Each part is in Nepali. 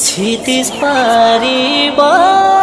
क्षितिज पारिबाट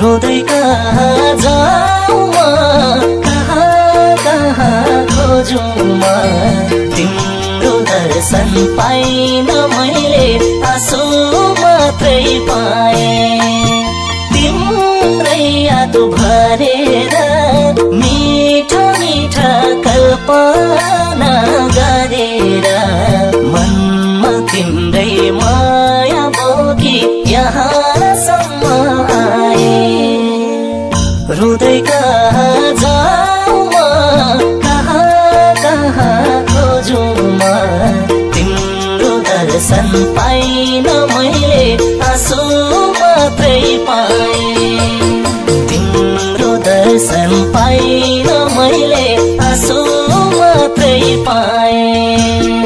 रोँदै कहाँ जाउँ कहाँ कहाँ खोजौँ म? तिम्रो दर्शन पाइन मैले आँसु मात्रै पाएँ। याद भरेर मिठा मिठा कल्पना पाइन मैले आँसु मात्रै पाएँ। तिम्रो दर्शन पाइन मैले आँसु मात्रै पाएँ।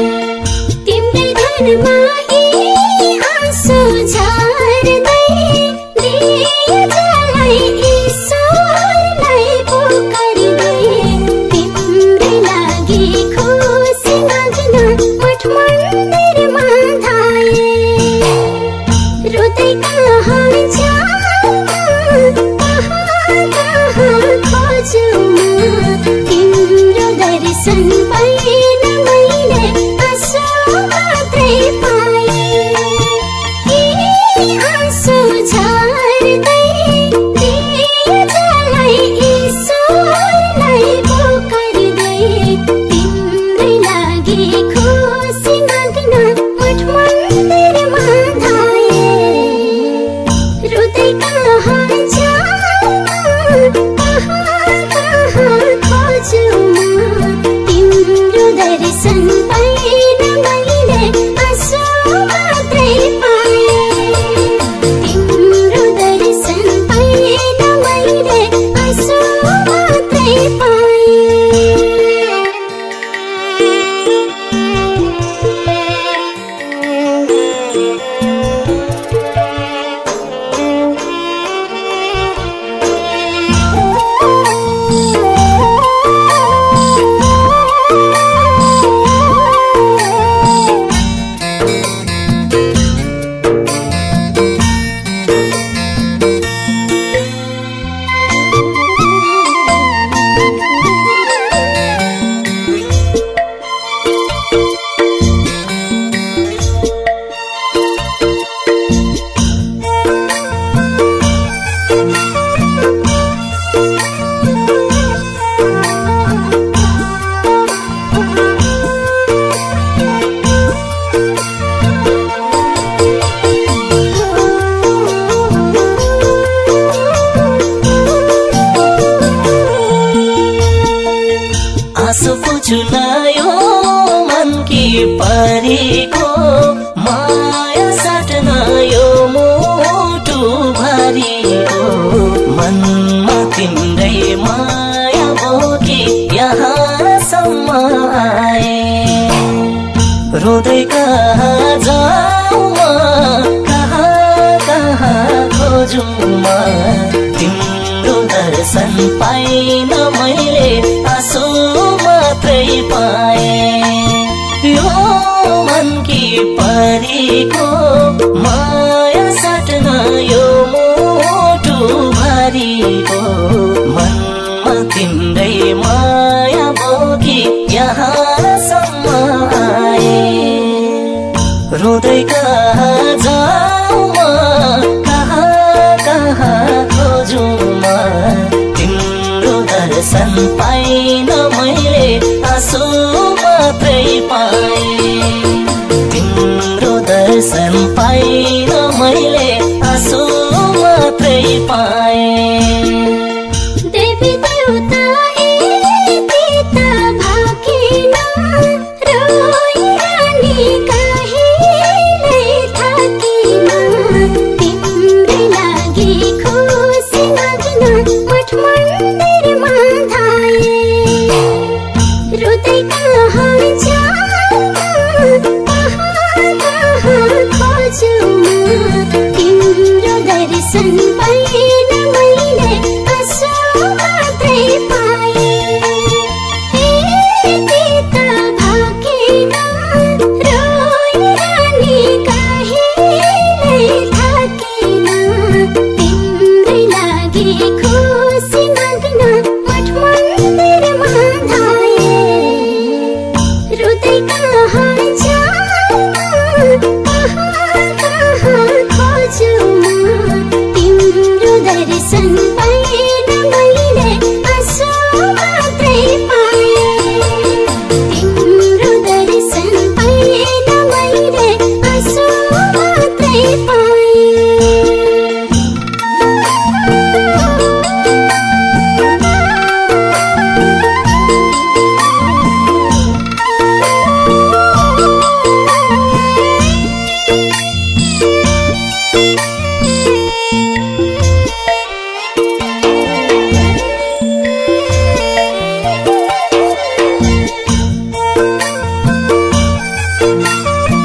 तिम्रै धनमा परेको माया साट्न यो मुटु भरिको मनमा तिम्रै माया बोकी यहाँसम्म आए। रोँदै कहाँ जाउँ म? कहाँ कहाँ खोजौँ म? तिम्रो दर्शन पाइन मैले कहाँ कहाँ खोजौँ तिम्रो दर्शन पाइन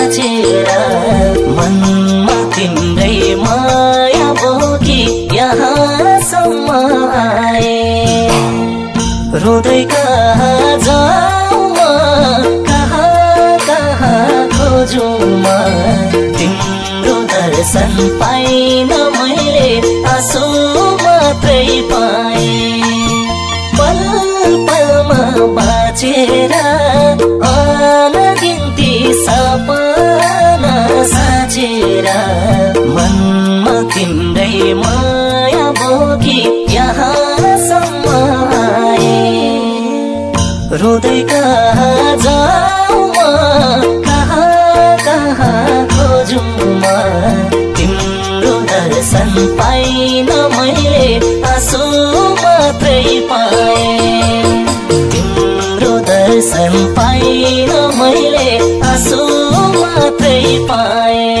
साँचेर मनमा तिम्रै माया बोकी यहाँसम्म आए। रुँदै कहाँ जाउँ कहाँ कहाँ खोजौँ तिम्रो दर्शन पाइन मैले आँसु मात्रै पाएँ। बाँचेर साँचेर मनमा तिम्रै माया बोकी यहाँसम्म आए रुँदै कहाँ जाउँ कहाँ कहाँ खोजौँ तिम्रो दर्शन पाइन मैले आँसु मात्रै पाएँ दर्शन पाइन मैले आँसु मात्रै पाएँ।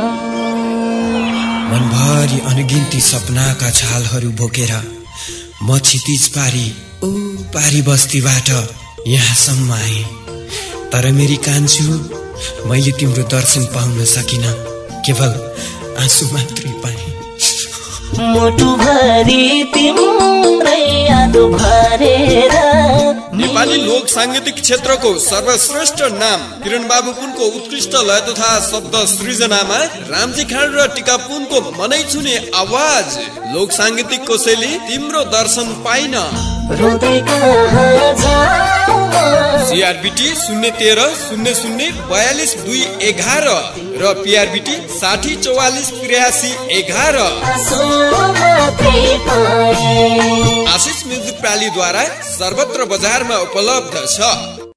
अनगिन्ती सपनाका छालहरू बोकेर म क्षितिज पारी ऊ पारी बस्तीबाट यहाँसम्म आएँ। तर मेरी कान्छु मैले तिम्रो दर्शन पाउन सकिन केवल आँसु मात्रै पाएँ। मुटुभरि तिम्रै याद भरेर नेपाली लोक साङ्गीतिक क्षेत्रको सर्वश्रेष्ठ नाम किरण बाबु पुनको उत्कृष्ट लय तथा शब्द सृजनामा रामजी खाँड र टिका पुनको मनै छुने आवाज। लोक साङ्गीतिकको शैली तिम्रो दर्शन पाइन। सिआरबिटी शून्य तेह्र शून्य शून्य बयालिस दुई एघार र पिआरबिटी साठी चौवालिस त्रियासी एघार। आशिष म्युजिक प्रालीद्वारा सर्वत्र बजारमा उपलब्ध छ।